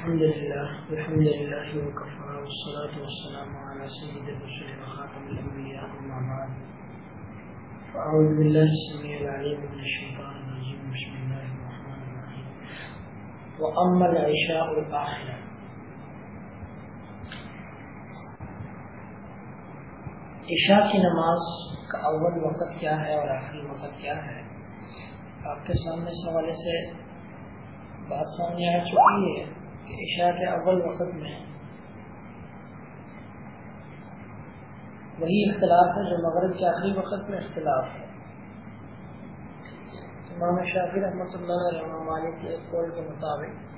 الحمد لله الحمد لله، وكفى، والصلاة والسلام على سيد الرسل وخاتم الأنبياء، أما بعد. فأعوذ بالله السميع العليم من الشيطان الرجيم، بسم الله الرحمن الرحيم. وأما العشاء الآخرة عشاء کی نماز کا اول وقت کیا ہے اور آخری وقت کیا ہے؟ آپ کے سامنے اس حوالے سے بات سامنے آ چکی ہے۔ عشاء کے اول وقت میں وہی اختلاف ہے جو مغرب کے آخری وقت میں اختلاف ہے۔ امام شافی رحمۃ اللہ علیہ مالک کے ایک قول کے مطابق۔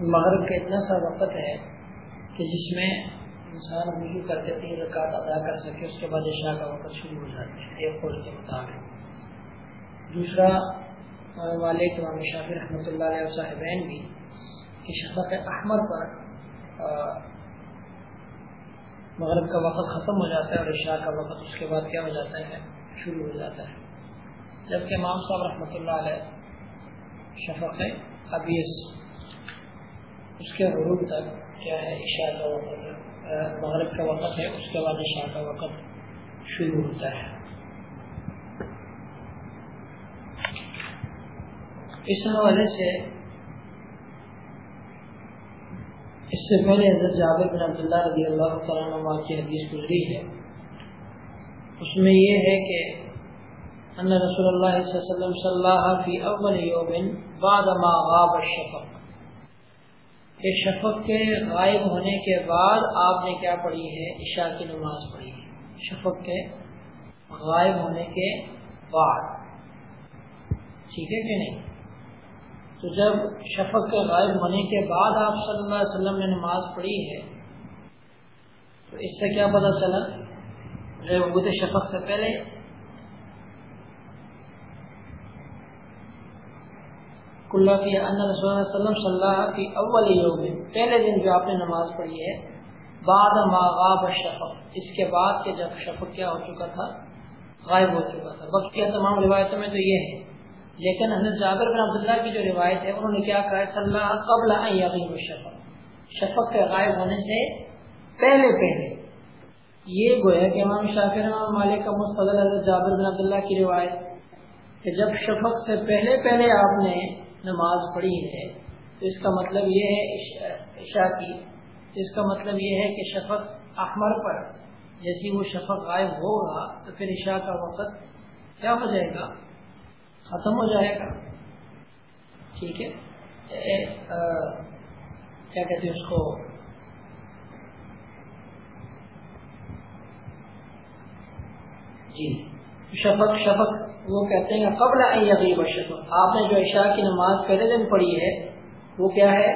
مغرب کا اتنا سا وقت ہے کہ جس میں انسان وضو کر کے تین رکعت ادا کر سکے، اس کے بعد عشاء کا وقت شروع ہو جاتا ہے ایک قول کے مطابق۔ دوسرا والد امام شافی رحمۃ اللہ علیہ صاحبین بھی کہ شفق احمد پر مغرب کا وقت ختم ہو جاتا ہے اور عشاء کا وقت اس کے بعد کیا ہو جاتا ہے؟ شروع ہو جاتا ہے۔ جبکہ امام صاحب رحمۃ اللہ علیہ شفق ابیس اس کے غروب تک کیا ہے؟ عشاء کا وقت مغرب کا وقت ہے، اس کے بعد عشاء کا وقت شروع ہوتا ہے۔ اس حوالے سے اس سے پہلے حضرت جابر بن عبداللہ رضی اللہ تعالیٰ عنہ کی حدیث گزری ہے۔ اس میں یہ ہے کہ ان رسول اللہ صلی اللہ علیہ وسلم صلی فی اول یوم بعد ما غاب الشفق۔ کہ شفق کے غائب ہونے کے بعد آپ نے کیا پڑھی ہے؟ عشاء کی نماز پڑھی ہے۔ شفق کے غائب ہونے کے بعد۔ ٹھیک ہے کہ نہیں؟ تو جب شفق کے غائب ہونے کے بعد آپ صلی اللہ علیہ وسلم نے نماز پڑھی ہے، تو اس سے کیا پتا چلا؟ غیبت شفق سے پہلے؟ کلّہ کی ان رسول اللہ وسلم صلی اللہ کی اول یوم، پہلے دن جو آپ نے نماز پڑھی ہے، بعد ماغاب شفق اس کے بعد کہ جب شفق کیا ہو چکا تھا، غائب ہو چکا تھا۔ بقیہ تمام روایتوں میں تو یہ ہے۔ لیکن حضرت جابر بن عبداللہ کی جو روایت ہے، انہوں نے کیا کہا صلی اللہ قبل یغیب شفق شفق کے غائب ہونے سے پہلے پہلے۔ یہ گویا کہ امام شافی امام مالک کا مستدل حضرت جابر بن عبداللہ کی روایت کہ جب شفق سے پہلے پہلے آپ نے نماز پڑھی ہے، تو اس کا مطلب یہ ہے عشاء کی اس کا مطلب یہ ہے کہ شفق احمر پر جیسی وہ شفق غائب ہوگا، تو پھر عشاء کا وقت کیا ہو جائے گا؟ ختم ہو جائے گا۔ ٹھیک ہے؟ کیا کہتے ہیں اس کو؟ جی شفق شفق، وہ کہتے ہیں، قبل عیب شفق آپ نے جو عشاء کی نماز پہلے دن پڑھی ہے، وہ کیا ہے؟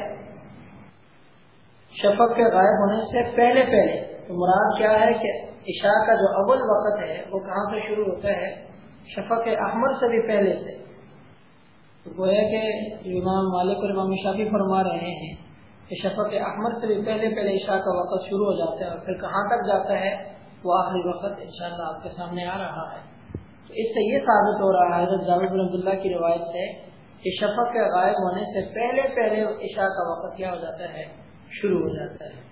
شفق کے غائب ہونے سے پہلے پہلے۔ مراد کیا ہے کہ عشاء کا جو اول وقت ہے، وہ کہاں سے شروع ہوتا ہے؟ شفق احمد سے بھی پہلے سے۔ تو گویا کہ امام مالک اور امام شافی فرما رہے ہیں کہ شفق احمد سے بھی پہلے پہلے عشاء کا وقت شروع ہو جاتا ہے اور پھر کہاں تک جاتا ہے وہ آخری وقت انشاءاللہ آپ کے سامنے آ رہا ہے۔ تو اس سے یہ ثابت ہو رہا ہے، حضرت جاوید بن عبداللہ کی روایت سے، کہ شفق کے غائب ہونے سے پہلے پہلے عشاء کا وقت کیا ہو جاتا ہے؟ شروع ہو جاتا ہے۔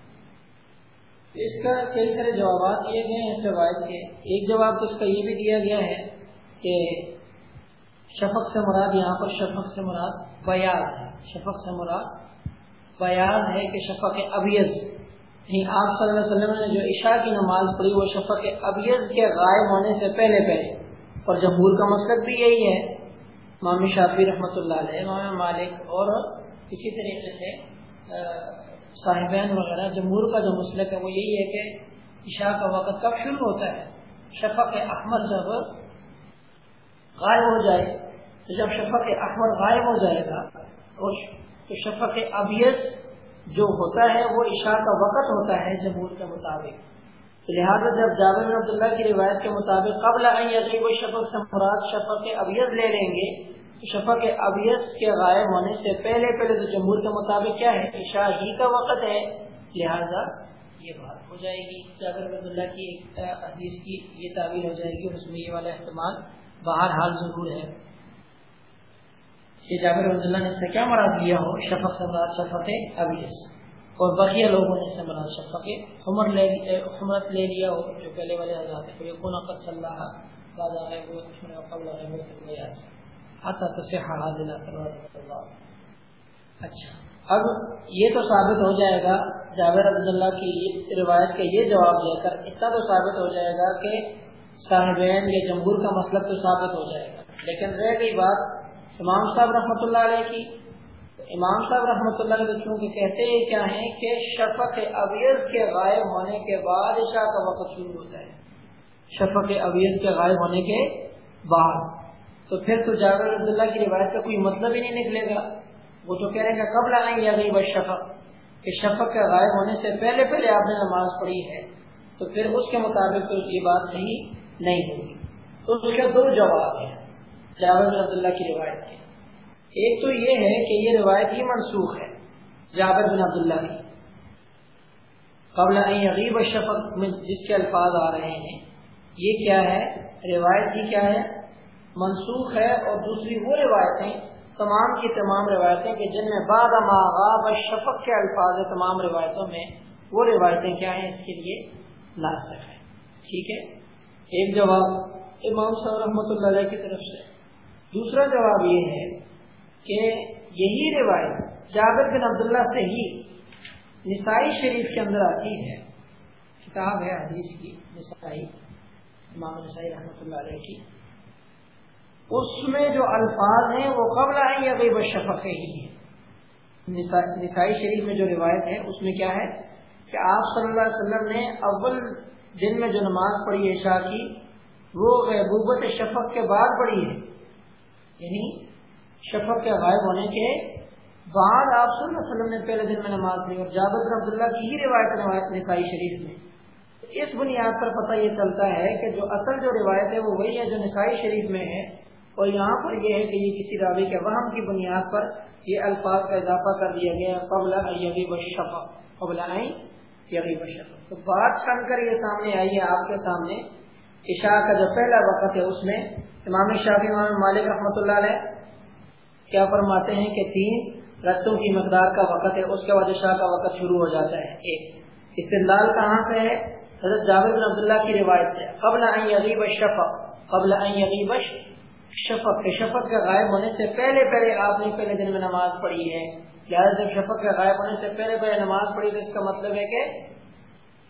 اس کا کئی سارے جوابات دیے گئے ہیں، اس روایت کے۔ ایک جواب اس کا یہ بھی دیا گیا ہے کہ شفق سے مراد یہاں پر شفق سے مراد بیاض ہے۔ شفق سے مراد بیاض ہے کہ شفق ابیز یعنی آپ صلی اللہ علیہ وسلم نے جو عشاء کی نماز پڑھی وہ شفق ابیز کے غائب ہونے سے پہلے پہلے۔ اور جمہور کا مسلک بھی یہی ہے۔ امام شافی رحمۃ اللہ علیہ، امام مالک اور اسی طریقے سے صاحبین وغیرہ، جمہور کا جو مسلک ہے وہ یہی ہے کہ عشاء کا وقت کب شروع ہوتا ہے؟ شفق احمد جب غائب ہو جائے، تو جب شفق احمد غائب ہو جائے گا تو شفق ابیس جو ہوتا ہے، وہ عشاء کا وقت ہوتا ہے جمہور کے مطابق۔ لہٰذا جب جابر عبداللہ کی روایت کے مطابق قبل عقیب و شفق سے مراد شفق ابیز لے لیں گے، تو شفق ابیز کے غائب ہونے سے پہلے پہلے تو جمہور کے مطابق کیا ہے؟ عشاء ہی کا وقت ہے۔ لہٰذا یہ بات ہو جائے گی۔ جابر عبداللہ کی حدیث کی یہ تعبیر ہو جائے گی اس میں یہ والا احتمال باہر حال ضرور ہے۔ کہ جابر رضی اللہ نے اس سے کیا مراد لیا ہو؟ شفق سے مراد شفق ابیس۔ اور بقیہ لوگوں نے اس سے مراد شفق عمر لے حمرت لے لیا ہو، جو پہلے والے حضرات ہیں یہ کون قد صلی اللہ بعد آئے وہ قبل آئے وہ تک حتی تصحہ حاضر اللہ۔ اچھا۔ اب یہ تو ثابت ہو جائے گا جاوید رضی اللہ کی روایت کا یہ جواب دے کر اتنا تو ثابت ہو جائے گا کہ صاحبین یا جمہور کا مسئلہ تو ثابت ہو جائے گا۔ لیکن رہ گئی بات امام صاحب رحمۃ اللہ علیہ کی۔ امام صاحب رحمۃ اللہ علیہ چونکہ کہتے ہیں کیا ہیں کہ شفق اویز کے غائب ہونے کے بعد عشاء کا وقت شروع ہوتا ہے شفق اویز کے غائب ہونے کے بعد۔ تو پھر تو جاوید رضی اللہ کی روایت کا کوئی مطلب ہی نہیں نکلے گا۔ وہ تو کہہ رہے ہیں کب لگائیں گے غیب شفق۔ کہ شفق کے غائب ہونے سے پہلے پہلے آپ نے نماز پڑھی ہے۔ تو پھر اس کے مطابق تو یہ بات صحیح نہیں ہوگی تو اس کے دو جواب ہیں جاوید رضی اللہ کی روایت کے۔ ایک تو یہ ہے کہ یہ روایت ہی منسوخ ہے جاوید بن عبداللہ کی۔ قبل غیب شفق میں جس کے الفاظ آ رہے ہیں۔ یہ کیا ہے؟ روایت ہی کیا ہے؟ منسوخ ہے اور دوسری وہ روایتیں، تمام کی تمام روایتیں کہ جن میں بعد غاب شفق کے الفاظ تمام روایتوں میں وہ روایتیں کیا ہیں؟ اس کے لیے ناسک ہے ٹھیک ہے؟ ایک جواب امام صاحب رحمۃ اللہ علیہ کی طرف سے دوسرا جواب یہ ہے کہ یہی روایت جابر بن عبداللہ سے ہی نسائی شریف کے اندر آتی ہے۔ کتاب ہے حدیث کی، نسائی، امام نسائی رحمۃ اللہ علیہ کی۔ اس میں جو الفاظ ہیں وہ قبل آئیں یا غیب شفق ہی ہیں۔ نسائی شریف میں جو روایت ہے، اس میں کیا ہے کہ آپ صلی اللہ علیہ وسلم نے اول دن میں جو نماز پڑھی، عشاء کی، وہ غیبوبت شفق کے بعد پڑھی ہے۔ یعنی شفق کے غائب ہونے کے بعد آپ صلی اللہ علیہ وسلم نے پہلے دن میں نماز پڑھی اور جابر بن عبداللہ کی ہی روایت نسائی شریف میں۔ اس بنیاد پر پتہ یہ چلتا ہے کہ جو اصل جو روایت ہے، وہ وہی ہے جو نسائی شریف میں ہے۔ اور یہاں پر یہ ہے کہ یہ کسی راوی کے وہم کی بنیاد پر یہ الفاظ کا اضافہ کر دیا گیا، قبل یغیب الشفا قبل یغیب الشفا تو بات چھن کر یہ سامنے آئی ہے آپ کے سامنے، عشاء کا جو پہلا وقت ہے، اس میں امام شافی امام مالک رحمۃ اللہ علیہ کیا فرماتے ہیں کہ تین رتوں کی مقدار کا وقت ہے، اس کے بعد عشاء کا وقت شروع ہو جاتا ہے۔ ایک، استدلال کہاں سے ہے، حضرت جاوید بن عبداللہ کی روایت ہے۔ قبل یغیب الشفا قبل یغیب شفق کے شفق کے غائب ہونے سے پہلے پہلے آپ نے پہلے دن میں نماز پڑھی ہے۔ لہٰذا جب شفق کے غائب ہونے سے پہلے پہلے نماز پڑھی تو اس کا مطلب ہے کہ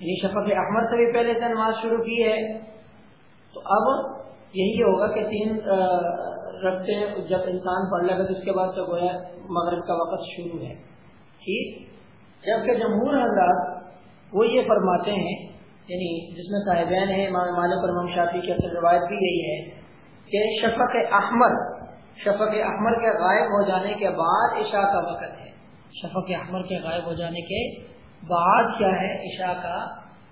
یعنی شفق احمد سے بھی پہلے سے نماز شروع کی ہے۔ تو اب یہی ہوگا کہ تین رکھتے جب انسان پڑھ لے گا تو اس کے بعد تو گویا مغرب کا وقت شروع ہے۔ ٹھیک؟ جبکہ جمہور حضرات وہ یہ فرماتے ہیں یعنی جس میں صاحبین ہیں امام مالک اور امام شافی کی اصل روایت بھی یہی ہے کہ شفق احمر شفق احمر کے غائب ہو جانے کے بعد عشاء کا وقت ہے۔ شفق احمر کے غائب ہو جانے کے بعد کیا ہے؟ عشاء کا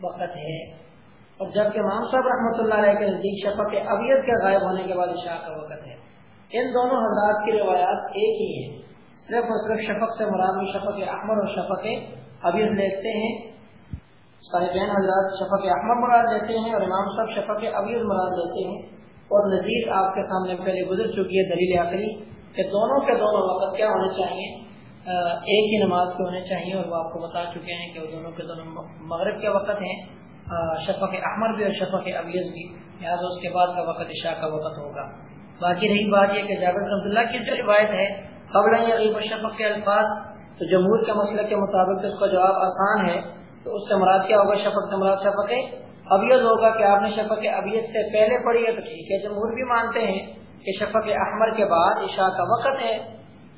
وقت ہے۔ اور جبکہ امام صاحب رحمۃ اللہ علیہ کے نزدیک شفق ابیز کے غائب ہونے کے بعد عشاء کا وقت ہے۔ ان دونوں حضرات کی روایات ایک ہی ہیں۔ صرف اور صرف شفق سے مراد شفق احمر اور شفق ابیز لیتے ہیں۔ صاحبین حضرات شفق احمر مراد لیتے ہیں اور امام صاحب شفق ابیز مراد لیتے ہیں۔ اور نظیر آپ کے سامنے پہلے گزر چکی ہے دلیل آخری کہ دونوں کے دونوں وقت کیا ہونے چاہیے ایک ہی نماز کے ہونے چاہیے اور وہ آپ کو بتا چکے ہیں کہ وہ دونوں کے دونوں مغرب کے وقت ہیں شفق احمر بھی اور شفق ابیز بھی۔ لہٰذا اس کے بعد کا وقت عشاء کا وقت ہوگا۔ باقی رہی بات یہ کہ جاوید رحمۃ اللہ کی جو روایت ہے، قبل شفق کے الفاظ، تو جمہور کے مسئلے کے مطابق اس کا جواب آسان ہے۔ تو اس سے مراد کیا ہوگا؟ شفق سے مراد شفق ابیز ہوگا کہ آپ نے شفق ابیز سے پہلے پڑھی ہے تو ٹھیک ہے، جمہور بھی مانتے ہیں کہ شفق احمر کے بعد عشاء کا وقت ہے۔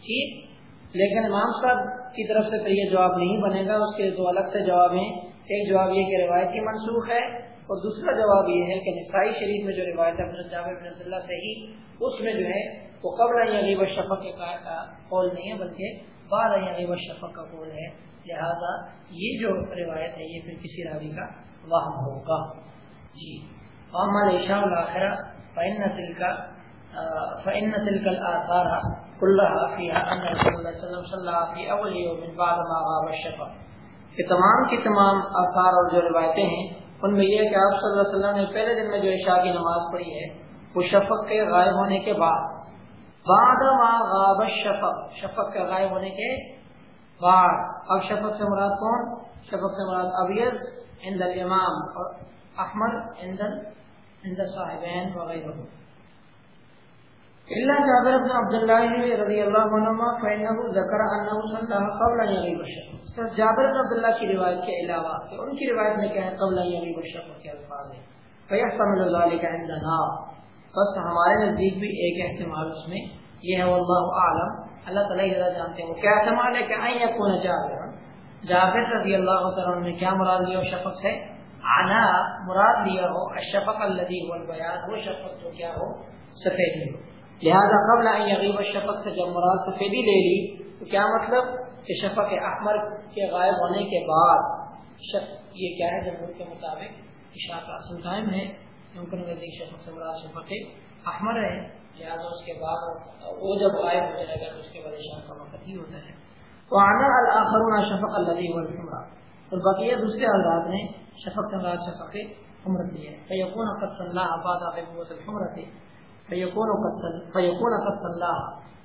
ٹھیک؟ لیکن امام صاحب کی طرف سے تو یہ جواب نہیں بنے گا، اس کے دو الگ سے جواب ہیں۔ ایک جواب یہ کہ روایتی منسوخ ہے اور دوسرا جواب یہ ہے کہ نسائی شریف میں جو روایت ہے جامع اللہ سے ہی، اس میں جو ہے وہ قبل غیب شفق کا قول نہیں ہے، بلکہ بعد غیب شفق کا قول ہے۔ لہذا یہ جو روایت ہے، یہ پھر کسی راوی کا وہم ہوگا جی. عمل عشاء الآخرہ فإن تلك فإن تلك الآثار كلها فيها أن رسول الله صلى الله عليه وسلم في أول يوم بعد ما غاب الشفق. کہ تمام کی تمام آثار اور جو روایتیں ہیں، ان میں یہ ہے کہ آپ صلی اللہ علیہ وسلم نے پہلے دن میں جو عشاء کی نماز پڑھی ہے، وہ شفق کے غائب ہونے کے بعد بعد ما غاب الشفق. شفق کے غائب ہونے کے بعد. اب شفق سے مراد کون؟ شفق سے مراد ابیض عند الامام اور احمد عند عند صاحبین وغیرہ. الا جابر بن عبد الله رضی اللہ عنہ فانه ذکر انه صلى قبل ان يغيب الشفق صرف جابر بن عبد الله کی روایت کے علاوہ کہ ان کی روایت میں کیا ہے؟ قبل ان يغيب الشفق کے الفاظ ہیں. فيحتمل ذلك عندنا بس ہمارے نزدیک بھی ایک احتمال اس میں یہ ہے، واللہ اعلم. اللہ تعالی زیادہ جانتے ہیں، وہ کیا احتمال ہے کہ ان يكون جابر. جابر رضی اللہ عنہ نے کیا مراد لیا شفق سے؟ آنا مراد لیا ہو، الشفق الذي هو وہ شفق جو کیا ہو، سفیدی ہو۔ لہذا قبل یغیب شفق سے جب مراد سفیدی لے لی، تو کیا مطلب؟ کہ شفق احمر کے غائب ہونے کے بعد یہ کیا ہے؟ جمہور کے مطابق اصل ہے۔ ممکن نزدیک شفق سے مراد شفق احمر ہے، لہٰذا اس کے بعد وہ جب غائب ہو جائے گا، تو اس کے بعد عشاء کا وقت ہی ہوتا ہے۔ تو آنا شفق الذي هو الحمرا اور بقیہ دوسرے حضرات نے شفق سے مراد شفق حمرت دی ہے. فیکون قد صلی اللہ بعد غیبوت الحمرت فیقون فیقون قد اللہ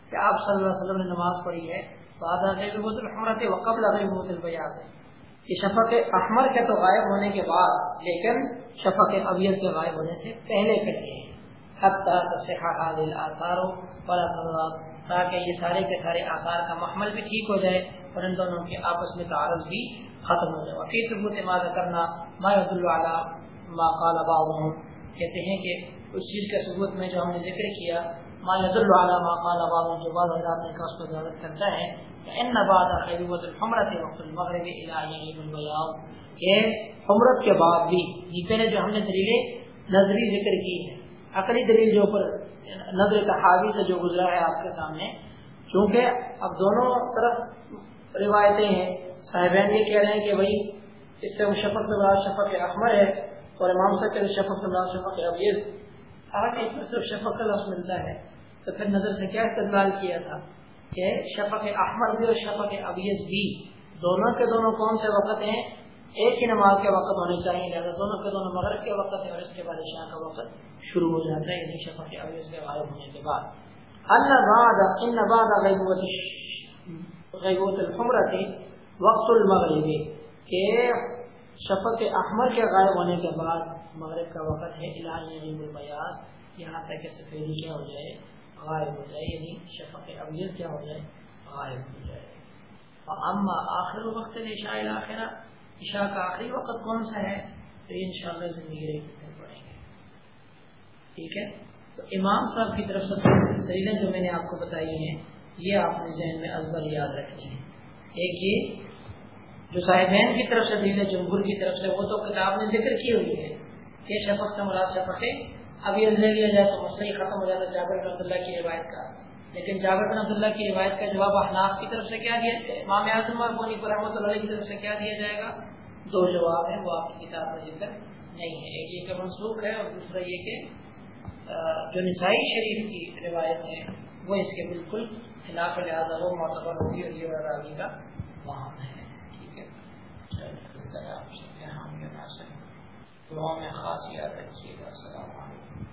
کہ آپ صلی اللہ علیہ وسلم نے نماز پڑھی ہے بعد غیبوت الحمرت وقبل غیبوت البیاض کہ شفق احمر کے تو غائب ہونے کے بعد، لیکن شفق ابیض کے غائب ہونے سے پہلے کریے حتی تصحہ حال الاثار ولا تاکہ یہ سارے کے سارے آثار کا محمل بھی ٹھیک ہو جائے اور ان دونوں کے آپس میں تعارض بھی ختم ہو جائے۔ وفی ثبوت ماذا کرنا ما يدل على ما قال بعضهم۔ کہتے ہیں کہ اس چیز کے ثبوت میں جو ہم نے ذکر کیا، ما يدل على ما قال بعضهم، جو بعض حضرات نے کہا اس کو ضرورت کرتا ہے۔ ان بعد خیبوت الحمرت وقت المغرب الى یغیب البیاض کہ حمرت کے بعد بھی، یہ پہلے جو ہم نے دلیل نظری ذکر کی ہے عقلی دلیل جو پر نظر تحاوی سے جو گزرا ہے آپ کے سامنے کیونکہ اب دونوں طرف روایتیں ہیں، صاحبین یہ کہہ رہے ہیں کہ بھائی، اس سے وہ شفق سے بڑا شفق احمر ہے اور امام صاحب کے شفق سے بڑا شفق ابیض۔ آگے اس میں صرف شفق کا لفظ ملتا ہے، تو پھر نظر سے کیا استقبال کیا تھا؟ کہ شفق احمر بھی اور شفق ابیض بھی، دونوں کے دونوں کون سے وقت ہیں؟ ایک ہی نماز کے وقت ہونے چاہیے، لہٰذا دونوں کے دونوں مغرب کے وقت ہے اور اس کے بعد عشاء کا وقت شروع ہو جاتا ہے یعنی شفق ابیض کے غائب ہونے کے بعد۔ اللہ بعد، ان بعد غیبوت غیبوت الحمرت وقت المغرب، کہ شفق احمر کے غائب ہونے کے بعد مغرب کا وقت ہے، علاج یعنی البیاض یہاں تک کہ سفیدی کیا ہو جائے، غائب ہو جائے یعنی شفق ابیض کیا ہو جائے، غائب ہو جائے۔ اما آخر وقت عشاء الآخرہ عشاء کا آخری وقت کون سا ہے؟ تو ان شاء اللہ زندگی رہے پڑیں گے۔ ٹھیک ہے؟ تو امام صاحب کی طرف سے دلیلیں جو میں نے آپ کو بتائی ہیں، یہ آپ نے ذہن میں ازبر یاد رکھنی ہے ایک یہ جو صاحبین کی طرف سے دلیل جمہور کی طرف سے، وہ تو کتاب نے ذکر کی ہوئی ہے کہ شفق سے مراد شفق اب یہ لے لیا جائے تو مسئلہ ختم ہو جاتا جابر بن عبداللہ کی روایت کا۔ لیکن جابر بن عبداللہ کی روایت کا جواب احناف کی طرف سے کیا دیا امام اعظم اور بونی پر رحمۃ اللہ کی طرف سے کیا دیا جائے گا؟ دو جواب ہیں، وہ آپ کی کتاب میں ذکر نہیں ہے۔ ایک یہ کہ منسوخ ہے اور دوسرا یہ کہ جو نسائی شریف کی روایت ہے، وہ اس کے بالکل خلاف لہٰذا وہ معتبر ہوگی اور یہ راوی کا وہاں ہے۔ ٹھیک ہے؟ چلو آپ سے ہم یہ نہ دعا میں خاص یاد رکھیے گا۔ السلام علیکم۔